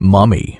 Mummy.